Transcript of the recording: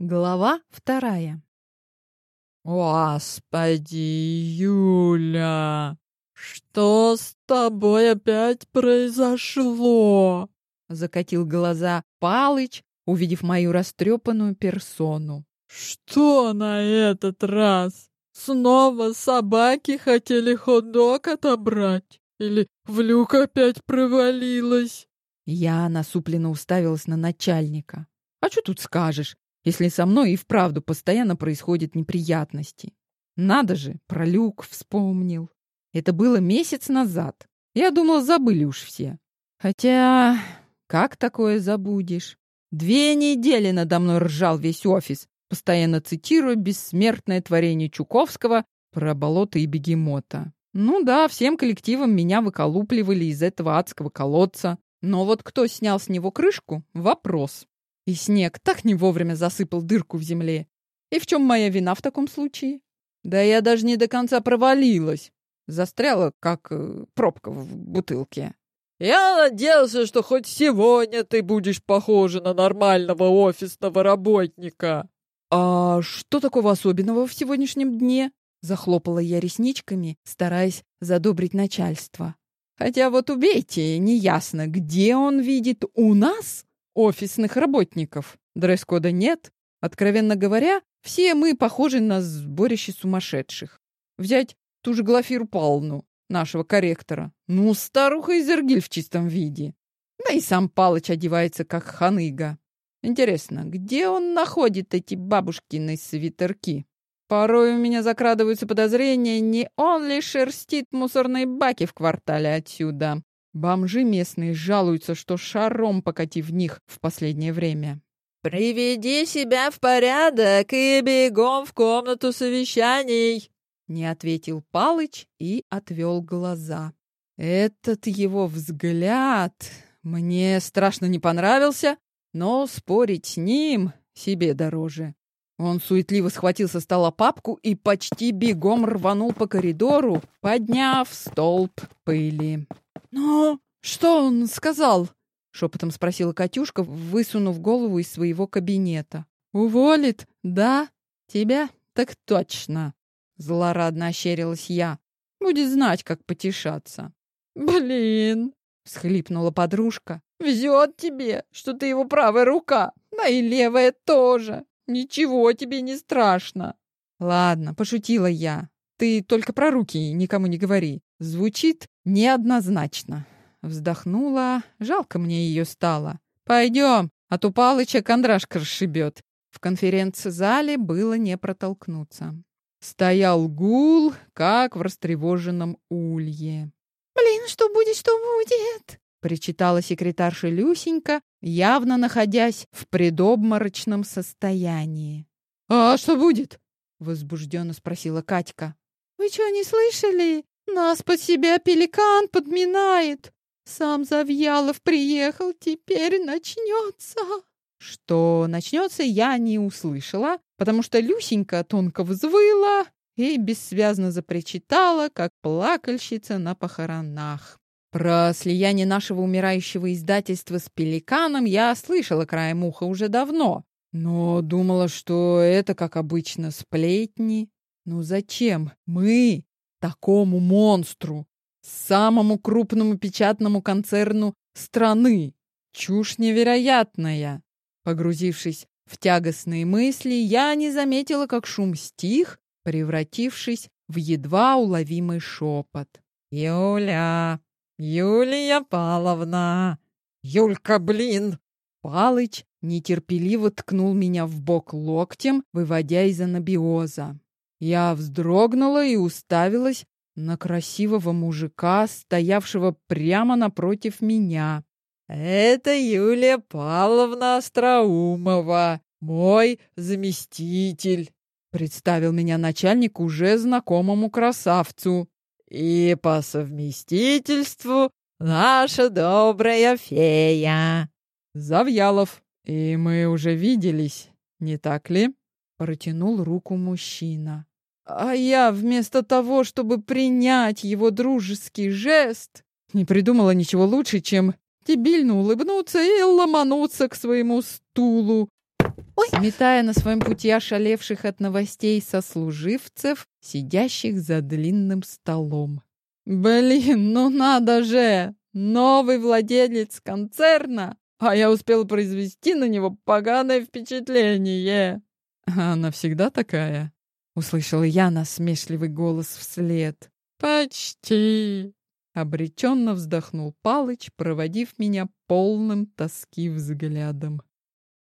Глава вторая. «Господи, Юля, что с тобой опять произошло?» Закатил глаза Палыч, увидев мою растрепанную персону. «Что на этот раз? Снова собаки хотели хот-дог отобрать? Или в люк опять провалилась?» Я насупленно уставилась на начальника. «А что тут скажешь? Если со мной и вправду постоянно происходят неприятности. Надо же, про люк вспомнил. Это было месяц назад. Я думал, забыли уж все. Хотя, как такое забудешь? Две недели надо мной ржал весь офис, постоянно цитируя бессмертное творение Чуковского про болото и бегемота. Ну да, всем коллективом меня выколупливали из этого адского колодца. Но вот кто снял с него крышку — вопрос. И снег так не вовремя засыпал дырку в земле. И в чем моя вина в таком случае? Да я даже не до конца провалилась. Застряла, как э, пробка в бутылке. Я надеялся, что хоть сегодня ты будешь похожа на нормального офисного работника. А что такого особенного в сегодняшнем дне? Захлопала я ресничками, стараясь задобрить начальство. Хотя вот убейте, неясно, где он видит у нас офисных работников. Дресс-кода нет. Откровенно говоря, все мы похожи на сборище сумасшедших. Взять ту же Глафиру Павловну, нашего корректора. Ну, старуха Изергиль в чистом виде. Да и сам Палыч одевается, как ханыга. Интересно, где он находит эти бабушкины свитерки? Порой у меня закрадываются подозрения, не он ли шерстит мусорные баки в квартале отсюда. Бомжи местные жалуются, что шаром покати в них в последнее время. «Приведи себя в порядок и бегом в комнату совещаний!» Не ответил Палыч и отвел глаза. Этот его взгляд мне страшно не понравился, но спорить с ним себе дороже. Он суетливо схватил со стола папку и почти бегом рванул по коридору, подняв столб пыли. «Ну, что он сказал?» — шепотом спросила Катюшка, высунув голову из своего кабинета. «Уволит, да? Тебя? Так точно!» Злорадно ощерилась я. «Будет знать, как потешаться». «Блин!» — всхлипнула подружка. «Везет тебе, что ты его правая рука, да и левая тоже. Ничего тебе не страшно». «Ладно, пошутила я. Ты только про руки никому не говори. Звучит неоднозначно. Вздохнула. Жалко мне ее стало. Пойдем, а то Палыча кондрашка расшибет. В конференц-зале было не протолкнуться. Стоял гул, как в растревоженном улье. «Блин, что будет, что будет?» причитала секретарша Люсенька, явно находясь в предобморочном состоянии. «А что будет?» — возбужденно спросила Катька. «Вы что, не слышали? Нас под себя пеликан подминает. Сам Завьялов приехал, теперь начнется. Что начнется, я не услышала, потому что Люсенька тонко взвыла и бессвязно запричитала, как плакальщица на похоронах. Про слияние нашего умирающего издательства с «Пеликаном» я слышала краем уха уже давно, но думала, что это, как обычно, сплетни. Ну зачем мы такому монстру, самому крупному печатному концерну страны. Чушь невероятная. Погрузившись в тягостные мысли, я не заметила, как шум стих, превратившись в едва уловимый шепот. «Юля! Юлия Павловна! Юлька, блин!» Палыч нетерпеливо ткнул меня в бок локтем, выводя из анабиоза. Я вздрогнула и уставилась на красивого мужика, стоявшего прямо напротив меня. «Это Юлия Павловна Остроумова, мой заместитель», — представил меня начальник уже знакомому красавцу. «И по совместительству наша добрая фея». «Завьялов, и мы уже виделись, не так ли?» Протянул руку мужчина. А я вместо того, чтобы принять его дружеский жест, не придумала ничего лучше, чем дебильно улыбнуться и ломануться к своему стулу. Ой. сметая на своем пути ошалевших от новостей сослуживцев, сидящих за длинным столом. «Блин, ну надо же! Новый владелец концерна! А я успел произвести на него поганое впечатление!» «Она всегда такая?» — услышала я насмешливый голос вслед. «Почти!» — обреченно вздохнул Палыч, проводив меня полным тоски взглядом.